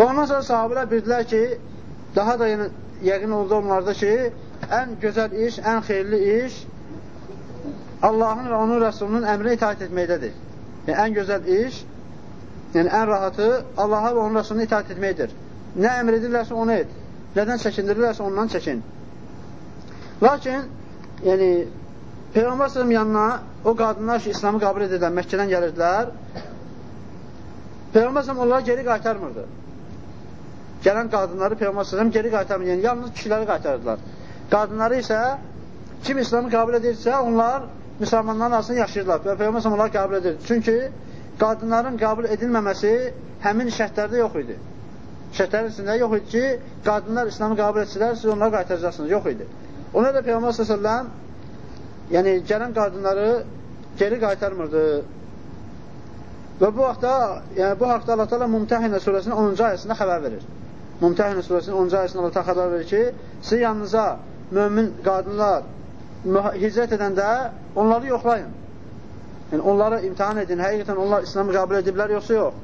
Və ondan sonra sahabilər bildilər ki, daha da yəni, yəqin oldu onlarda ki, ən gözəl iş, ən xeyirli iş Allahın və onun Rəsulunun əmrinə itaat etməkdədir. Yəni, ən gözəl iş, yəni ən rahatı Allaha və onun Rəsuluna itaat etməkdir. Nə əmr edirlərsə onu et. Nədən çəkindirirlərsə ondan çəkin. Lakin, yəni, Peyğəmbər sələm yanına o qadınlar ki, İslamı qabul edirlər, Məkkədən gəlirdilər, Peyğəmbər sələm onları geri qaytarmırdı. Gələn qadınları Peyğəmbər sələm geri qaytarmırdı, yəni yalnız kişiləri qaytarırdılar. Qadınları isə kim İslamı qabul edirsə, onlar müsəlmanların arasında yaşayırlar və Peyğəmbər sələm onları qabul edirdi. Çünki qadınların qəbul edilməməsi həmin şərtlərdə yox idi. Şərtlərin içində yox idi ki, qadınlar İslamı qəbul etsələr, siz onları qaytaracaqsınız. Yox idi. Ona da Peyğəmbər s.ə.v yəni gələn qadınları geri qaytarmırdı. Və bu vaxtda, yəni bu haqda Allah Teala Mumtəhinə surəsinin 10-cu ayəsində xəbər verir. Mumtəhinə surəsinin 10-cu ayəsində Allah xəbər verir ki, sizin yanınıza mömin qadınlar hicrət edəndə onları yoxlayın. Yəni onları imtihan edin. Həqiqətən onlar İslamı qəbul ediblər yoxsa yox?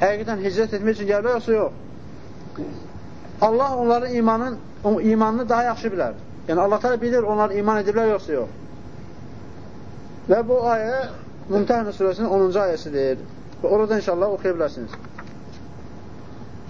Həqiqətən hicrət etmək üçün gəliblər yoxsa yox? Allah onların imanın, imanını daha yaxşı bilər. Yəni Allah təala bilir onlar iman ediblər yoxsa yox. Və bu ayə Mümtəhənə surəsinin 10-cu ayəsidir. Və orada inşallah oxuya bilərsiniz.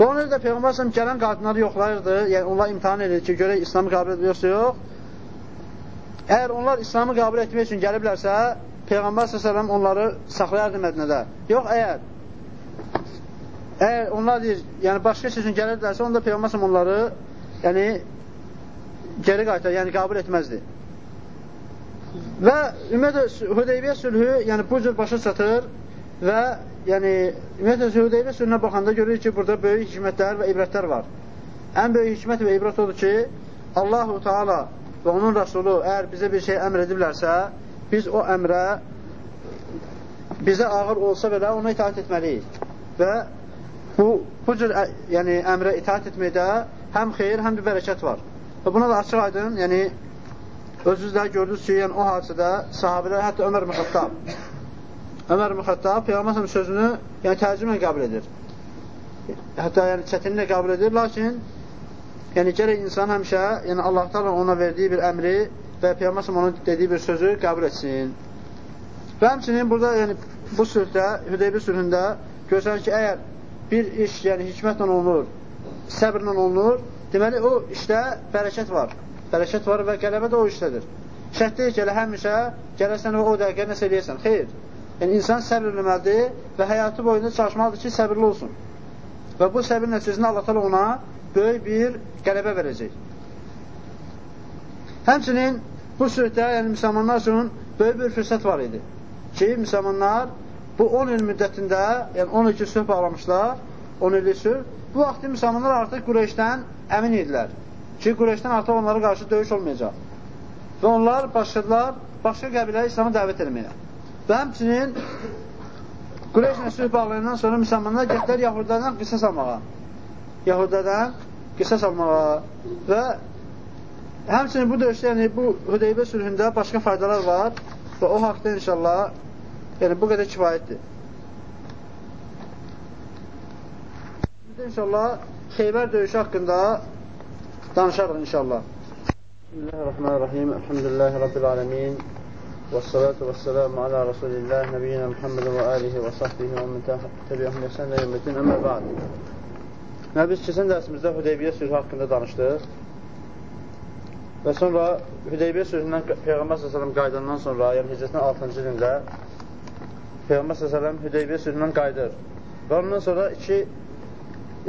Ona da Peyğəmbər səhəm gələn qadınları yoxlayırdı, yəni onlar imtihan edir ki, görək İslamı qəbul edir yoxsa yox. Əgər onlar İslamı qəbul etmək üçün gəliblərsə, Peyğəmbər s.ə.v onları saxlayardı Mədinədə. Yox, əgər əgər onlar deyir, yəni başqa şey üçün gəlirlərsə, onda Peyğəmbər s.ə.v onları yəni geri qaytar, yəni qəbul etməzdi. Və ümumiyyətlə Hüdeybiyyə sülhü, yəni bu cür başa çatır və yəni ümumiyyətlə Hüdeybiyyə sülhünə baxanda görürük ki, burada böyük hikmətlər və ibrətlər var. Ən böyük hikmət və ibrət odur ki, Allahu Teala və onun Rəsulu əgər bizə bir şey əmr ediblərsə, biz o əmrə bizə ağır olsa belə ona itaat etməliyik. Və bu, bu cür ə, yəni, əmrə itaat etməkdə həm xeyir, həm də bərəkət var. Və buna da açıq aydın, yəni özünüz də gördünüz ki, yəni o hadisədə sahabələr, hətta Ömər Müxəttab Ömər Müxəttab Peyğəmbər sözünü yəni tərcümə qəbul edir. Hətta yəni çətinlə qəbul edir, lakin yəni gərək insan həmişə yəni Allah Taala ona verdiyi bir əmri və Peyğəmbər onun dediyi bir sözü qəbul etsin. Və həmçinin burada yəni bu sülhdə, Hüdeybi sülhündə görsən ki, əgər bir iş yəni hikmətlə olunur, səbrlə olunur, deməli o işdə bərəkət var bərəkət var və qələbə də o işdədir. Şərt deyil ki, elə həmişə gələsən və o dəqiqə nəsə eləyəsən. Xeyr. Yəni, insan səbr eləməlidir və həyatı boyunca çalışmalıdır ki, səbirli olsun. Və bu səbir nəticəsində Allah təala ona böyük bir qələbə verəcək. Həmçinin bu sürətdə, yəni müsəlmanlar üçün böyük bir fürsət var idi ki, müsəlmanlar bu 10 il müddətində, yəni 10 il ki, sülh bağlamışlar, 10 illik sülh, bu vaxtı müsəlmanlar artıq Qureyşdən əmin idilər ki, Qureyşdən artıq onlara qarşı döyüş olmayacaq. Və onlar başladılar başqa qəbiləyə İslamı dəvət etməyə. Və həmçinin Qureyşlə sülh bağlayandan sonra müsəlmanlar getdilər Yahudilərdən qisas almağa. Yahudilərdən qisas almağa və həmçinin bu döyüşdə, yəni bu Hüdeybə sülhündə başqa faydalar var və o haqda inşallah yəni bu qədər kifayətdir. Biz də inşallah Xeybər döyüşü haqqında danışarıq inşallah. Bismillahirrahmanirrahim. Elhamdülillahi Rabbil alemin. Ala Rasulillah, nəbiyyina Muhammed və alihi və sahbihi və min təbiyyəhum yəsən və yəmmətin əmə bə'd. Və biz keçən dərsimizdə Hüdeybiyyə sülhü haqqında danışdıq. Və sonra Hüdeybiyyə sülhündən Peyğəmbər s.ə.v qaydandan sonra, yəni hicrətin 6-cı ilində Peyğəmbər s.ə.v Hüdeybiyyə sülhündən qaydır. Və ondan sonra iki,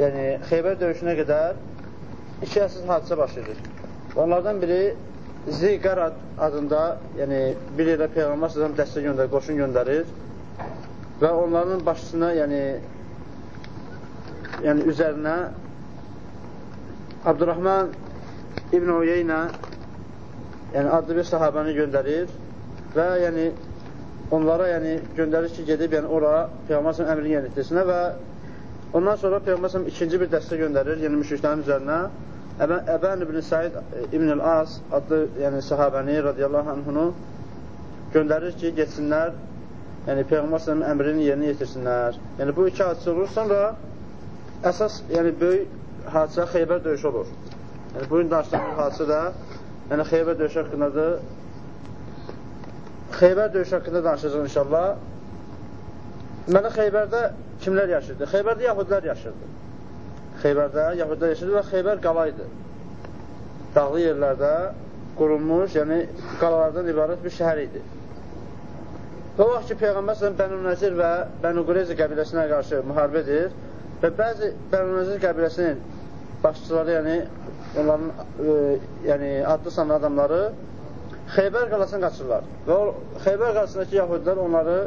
yəni Xeybər döyüşünə qədər iki əsas hadisə baş verir. Onlardan biri Ziqar adında, yəni bir yerə Peyğəmbər sözəm dəstə göndərir, qoşun göndərir və onların başçısına, yəni yəni üzərinə Abdurrahman İbn Uyeynə yəni adlı bir sahabəni göndərir və yəni onlara yəni göndərir ki, gedib yəni ora Peyğəmbər əmrini yerinə yetirsinlər və ondan sonra Peyğəmbər ikinci bir dəstə göndərir, yəni müşriklərin üzərinə Əbən ibn Said ibn el-As adlı yəni, sahabəni radiyallahu anhunu göndərir ki, getsinlər, yəni Peyğəmbər sələmin əmrini yerinə yetirsinlər. Yəni bu iki hadisə olur. Sonra əsas, yəni böyük hadisə Xeybər döyüşü olur. Yəni, bugün danışdığımız hadisə də yəni Xeybər döyüşü haqqındadır. Xeybər döyüşü haqqında danışacaq inşallah. Deməli, Xeybərdə kimlər yaşırdı? Xeybərdə yahudlər yaşırdı. Xeybərdə yahudlər yaşırdı və Xeybər qala idi. Dağlı yerlərdə qurulmuş, yəni qalalardan ibarət bir şəhər idi. Və vaxt ki, Peyğəmbər s.ə.v Bənu Nəzir və Bənu Qureyzi qəbiləsinə qarşı müharibə edir və bəzi Bənu Nəzir qəbiləsinin başçıları, yəni onların e, yəni, adlı sanlı adamları Xeybər qalasını qaçırlar və o Xeybər qalasındakı yahudilər onları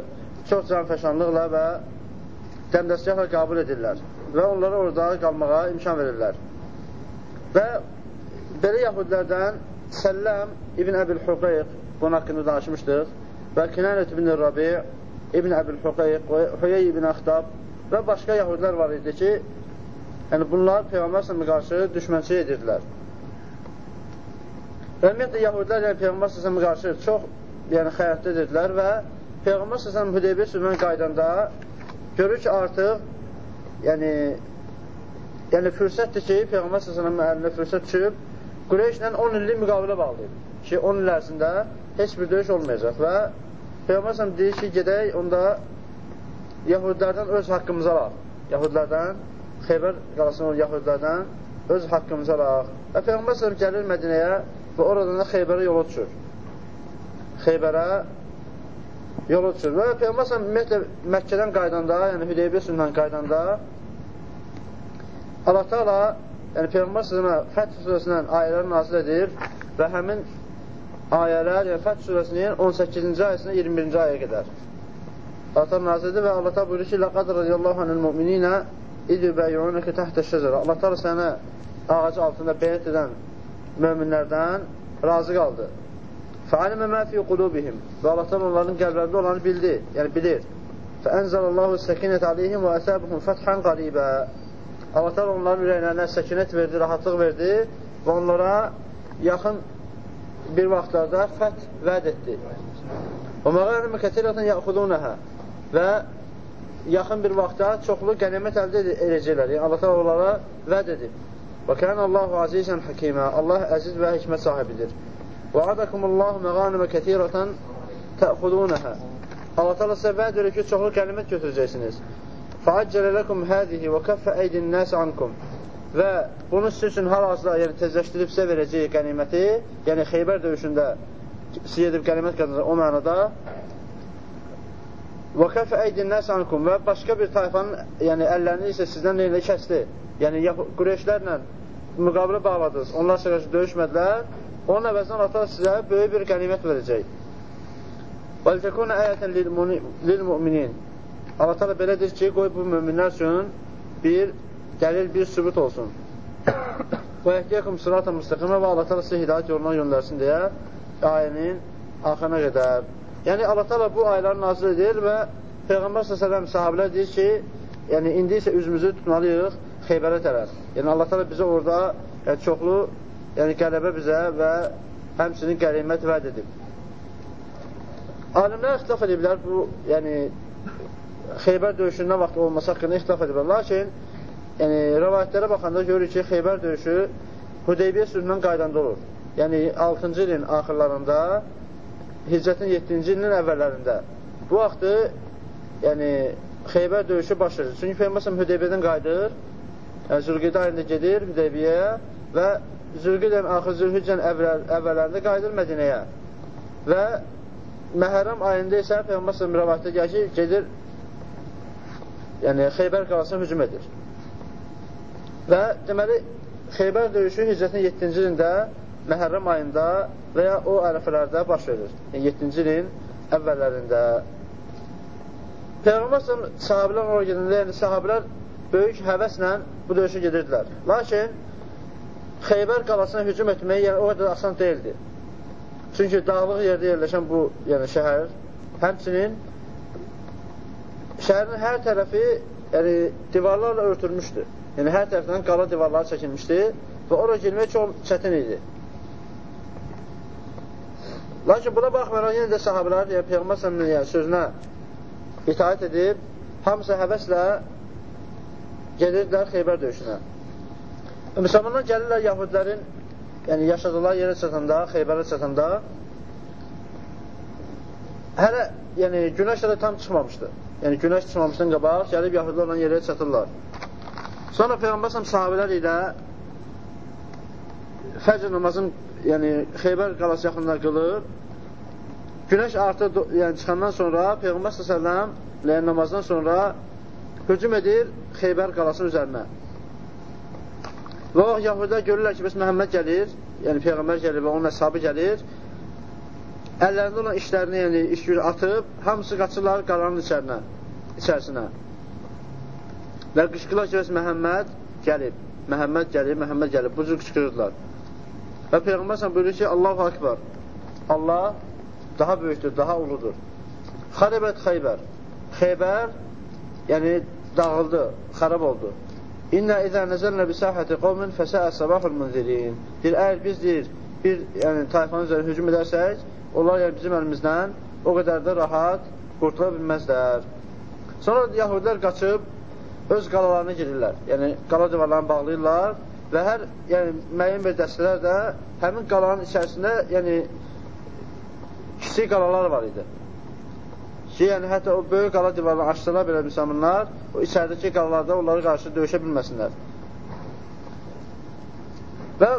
çox canfəşanlıqla və dəmdəstgahla qəbul edirlər və onlara orada qalmağa imkan verirlər. Və belə yahudilərdən Səlləm İbn Əbil Huqeyq bunun haqqında danışmışdıq və Kinanət ibn Rabi, İbn Əbil Huqeyq, Hüyey ibn Əxtab və başqa yahudilər var idi ki, yəni bunlar Peyğəmbər s.ə.və qarşı düşmənçi edirdilər. Və ümumiyyətlə, yahudilər yəni Peyğəmbər s.ə.və qarşı çox yəni, xəyatlı edirdilər və Peyğəmbər s.ə.və Hüdeybiyyə sülmən qaydanda görür ki, artıq yəni, yəni fürsətdir ki, Peyğəmbər s.ə.və əlinə fürsət düşüb, Qureyşlə 10 illik müqavilə bağlayıb ki, 10 il ərzində heç bir döyüş olmayacaq və Peyğəmbər deyir ki, gedək onda Yahudilərdən öz haqqımızı alaq. Yahudilərdən, Xeybər qalasının Yahudilərdən öz haqqımızı alaq. Və Peyğəmbər gəlir Mədinəyə və oradan da Xeybərə yola düşür. Xeybərə yola düşür. Və Peyğəmbər ümumiyyətlə Məkkədən qaydanda, yəni Hüdeybiyyə sünndən qaydanda Allah Teala yəni Peyğəmbər sözünə Fəth surəsindən ayələr nazil edir və həmin ayələr, yəni Fəth surəsinin 18-ci ayəsində 21-ci ayəyə qədər. Allah nazirdir və Allah buyurur ki, Ləqad radiyallahu anil müminina idü bəyyunəkə təhtə şəcərə. Allah tabi sənə ağacı altında beyət edən möminlərdən razı qaldı. Fəalimə mə fi qulubihim və Allah tabi onların qəlblərində olanı bildi, yəni bilir. Fəənzəlallahu səkinət aleyhim və əsəbuhum fətxən qaribə. Allah tabi onların ürəklərinə səkinət verdi, rahatlıq verdi və onlara yaxın bir vaxtlarda fəth vəd etdi. Və məqaləmə kətirətən yəxudunəhə və yaxın bir vaxtda çoxlu qənimət əldə edəcəklər. Yəni, Allah onlara vəd edib. Və kən Allahu azizən həkimə. Allah əziz və hikmət sahibidir. Adakumullahu məqaləmə kətirətən təxudunəhə. Allah təala sizə vəd verir ki, çoxlu qənimət götürəcəksiniz. Fəaccələ ləkum həzihi və kəffə əydin nəs ankum və bunu sizin üçün hal-hazırda yəni, tezləşdirib sizə verəcək qəniməti, yəni Xeybər döyüşündə sizə edib qənimət qazanacaq o mənada və kəfə əydin nəsankum və başqa bir tayfanın yəni, əllərini isə sizdən neylə kəsdi. Yəni Qureyşlərlə müqabilə bağladınız, onlar qarşı döyüşmədilər, onun əvəzindən Allah sizə böyük bir qənimət verəcək. Lətəkunə əyətən lil-müminin Allah təala belə deyir ki, qoy bu möminlər üçün bir dəlil bir sübut olsun. Yəhdiyyəkum sırata müstəqimə və Allah təala sizə hidayət yoluna göndərsin deyə ayənin axırına qədər. Yəni Allah təala bu ayələri nazil edir və Peyğəmbər s.ə.v sahabələr deyir ki, yəni indi isə üzümüzü tutmalıyıq Xeybərə tərəf. Yəni Allah təala bizə orada yəni, çoxlu yəni qələbə bizə və həmçinin qənimət vəd edib. Alimlər ixtilaf ediblər bu, yəni Xeybər döyüşündən vaxt olması haqqında ixtilaf ediblər. Lakin yəni, rəvayətlərə baxanda görürük ki, Xeybər döyüşü Hüdeybiyyə sülhündən qaydanda olur. Yəni, 6-cı ilin axırlarında, hicrətin 7-ci ilinin əvvəllərində. Bu vaxtı, yəni, Xeybər döyüşü baş verir. Çünki Peyğəmbər Hüdeybiyyədən qayıdır, yəni, Zülqidə ayında gedir Hüdeybiyyəyə və Zülqidənin axır Zülhüccən əvvəllərində qayıdır Mədinəyə. Və Məhərrəm ayında isə Peyğəmbər rəvayətdə gəlir ki, gedir yəni Xeybər qalasına hücum edir. Və deməli, Xeybər döyüşü hicrətin 7-ci ilində Məhərrəm ayında və ya o ərəfələrdə baş verir. Yəni 7-ci ilin əvvəllərində. Peyğəmbər sahabələr oraya gedəndə, yəni sahabələr böyük həvəslə bu döyüşə gedirdilər. Lakin Xeybər qalasına hücum etmək yəni, o qədər asan deyildi. Çünki dağlıq yerdə yerləşən bu yəni, şəhər həmçinin şəhərin hər tərəfi yəni, divarlarla örtülmüşdür. Yəni, hər tərəfdən qala divarları çəkilmişdi və ora girmək çox çətin idi. Lakin buna baxmayaraq, yenə də sahabələr, yəni Peyğəmbər səminin yəni, sözünə itaət edib, hamısı həvəslə gedirdilər Xeybər döyüşünə. Müsəlmanlar gəlirlər Yahudilərin yəni yaşadılar yerə çatanda, Xeybərə çatanda hələ yəni günəş hələ tam çıxmamışdı. Yəni günəş çıxmamışdan qabaq gəlib Yahudilər olan yerə çatırlar. Sonra Peyğəmbər sahabələr ilə fəcr namazın yəni Xeybər qalası yaxınında qılır. Günəş artıq yəni çıxandan sonra Peyğəmbər s.ə.v namazdan sonra hücum edir Xeybər qalasının üzərinə. Və o Yahudilər görürlər ki, bəs Məhəmməd gəlir, yəni Peyğəmbər gəlir və onun əshabı gəlir. Əllərində olan işlərini, yəni iş günü atıb, hamısı qaçırlar qalanın içərinə, içərisinə. Və qışqırlar ki, bəs Məhəmməd gəlib, Məhəmməd gəlib, Məhəmməd gəlib. Bu cür qışqırırlar. Və Peyğəmbər sən buyurur ki, Allahu Akbar. Allah daha böyükdür, daha uludur. Xaribət Xeybər. Xeybər, yəni dağıldı, xarab oldu. İnna izə nəzəlnə bi sahəti qovmin fəsəə sabahul munzirin. Deyir, əgər biz deyir, bir yəni, tayfanın üzərində hücum edərsək, onlar yəni, bizim əlimizdən o qədər də rahat qurtula bilməzlər. Sonra yahudilər qaçıb öz qalalarına girirlər. Yəni, qala divarlarını bağlayırlar və hər yəni, müəyyən bir dəstələr də həmin qalanın içərisində yəni, kiçik qalalar var idi ki, yəni hətta o böyük qala divarını açsalar belə müsəlmanlar, o içəridəki qalalarda onları qarşı döyüşə bilməsinlər. Və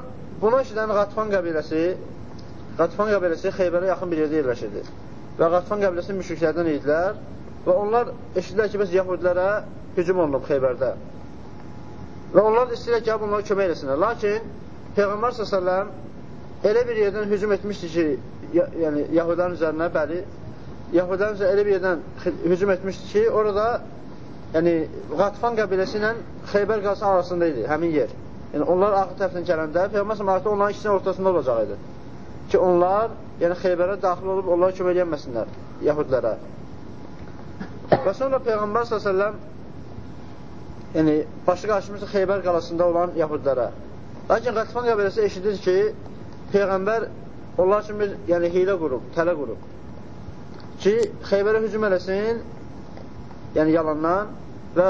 buna eşidən Qatfan qəbiləsi, Qatfan qəbiləsi Xeybərə yaxın bir yerdə yerləşirdi. Və Qatfan qəbiləsi müşriklərdən idilər və onlar eşitdilər ki, bəs yahudilərə hücum olunub Xeybərdə. Və onlar da istəyirlər ki, bunlara kömək eləsinlər. Lakin Peyğəmbər s.ə.v elə bir yerdən hücum etmişdi ki, yəni Yahudilərin üzərinə, bəli, Yahudilərin üzrə elə bir yerdən hücum etmişdi ki, orada yəni, Qatfan qəbiləsi ilə Xeybər qalası arasında idi həmin yer. Yəni, onlar axı tərəfdən gələndə Peyğəmbər artıq onların ikisinin ortasında olacaq idi. Ki, onlar yəni, Xeybərə daxil olub onlara kömək edəməsinlər Yahudilərə. Və sonra Peyğəmbər s.ə.v yəni, başı qarşımızda Xeybər qalasında olan Yahudilərə. Lakin Qatfan qəbiləsi eşidir ki, Peyğəmbər onlar üçün bir yəni, hilə qurub, tələ qurub ki, Xeybərə hücum eləsin, yəni yalandan və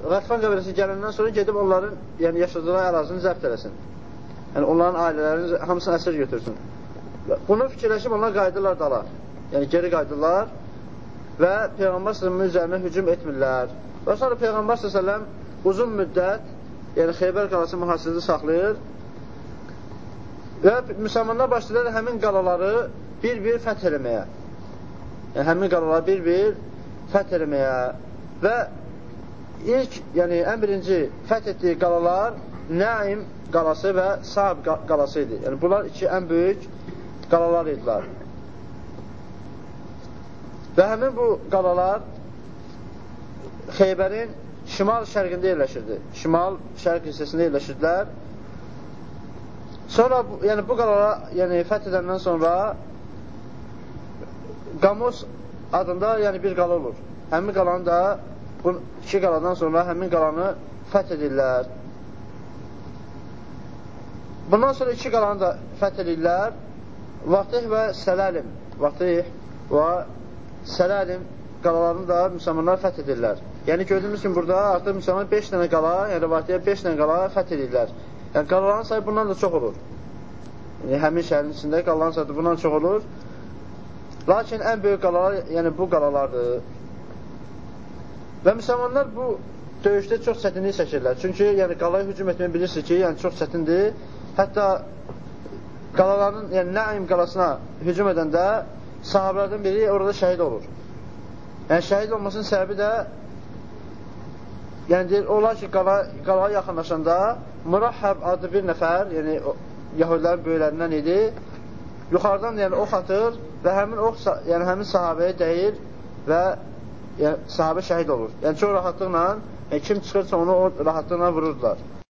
Qətfan qəbiləsi gələndən sonra gedib onların yəni, yaşadığı ərazini zəbt eləsin. Yəni onların ailələrinin hamısını əsir götürsün. Bunu fikirləşib onlar qayıdırlar dala. Yəni geri qayıdırlar və Peyğəmbər s.ə.v üzərinə hücum etmirlər. Və sonra Peyğəmbər s.ə.v uzun müddət yəni Xeybər qalası mühasirədə saxlayır və müsəlmanlar başlayırlar həmin qalaları bir-bir fəth eləməyə yəni, həmin qalaları bir-bir fəth eləməyə və ilk, yəni ən birinci fəth etdiyi qalalar Nəim qalası və Sahab qalası idi. Yəni bunlar iki ən böyük qalalar idilər. Və həmin bu qalalar Xeybərin şimal-şərqində yerləşirdi. Şimal-şərq hissəsində yerləşirdilər. Sonra, yəni bu qalalara yəni, fəth edəndən sonra Qamos adında yəni bir qala olur. Həmin qalanı da bu iki qaladan sonra həmin qalanı fəth edirlər. Bundan sonra iki qalanı da fəth edirlər. Vatih və Sələlim. Vatih və Sələlim qalalarını da müsəlmanlar fəth edirlər. Yəni gördüyümüz kimi burada artıq müsəlmanlar 5 dənə qala, yəni Vatihə 5 dənə qala fəth edirlər. Yəni qalaların sayı bundan da çox olur. Yəni həmin şəhərin içində qalaların sayı bundan çox olur. Lakin ən böyük qalalar, yəni bu qalalardır. Və müsəlmanlar bu döyüşdə çox çətinlik çəkirlər. Çünki yəni qalaya hücum etməyi bilirsiniz ki, yəni çox çətindir. Hətta qalaların, yəni Nəim qalasına hücum edəndə sahabələrdən biri orada şəhid olur. Yəni şəhid olmasının səbəbi də yəni deyir, olar ki, qala, qalaya yaxınlaşanda Mürahəb adlı bir nəfər, yəni Yahudilərin böyüklərindən idi, yuxarıdan yəni ox atır və həmin ox yəni həmin sahabəyə dəyir və yəni, sahabə şəhid olur. Yəni çox rahatlıqla yəni, kim çıxırsa onu o rahatlıqla vururdular.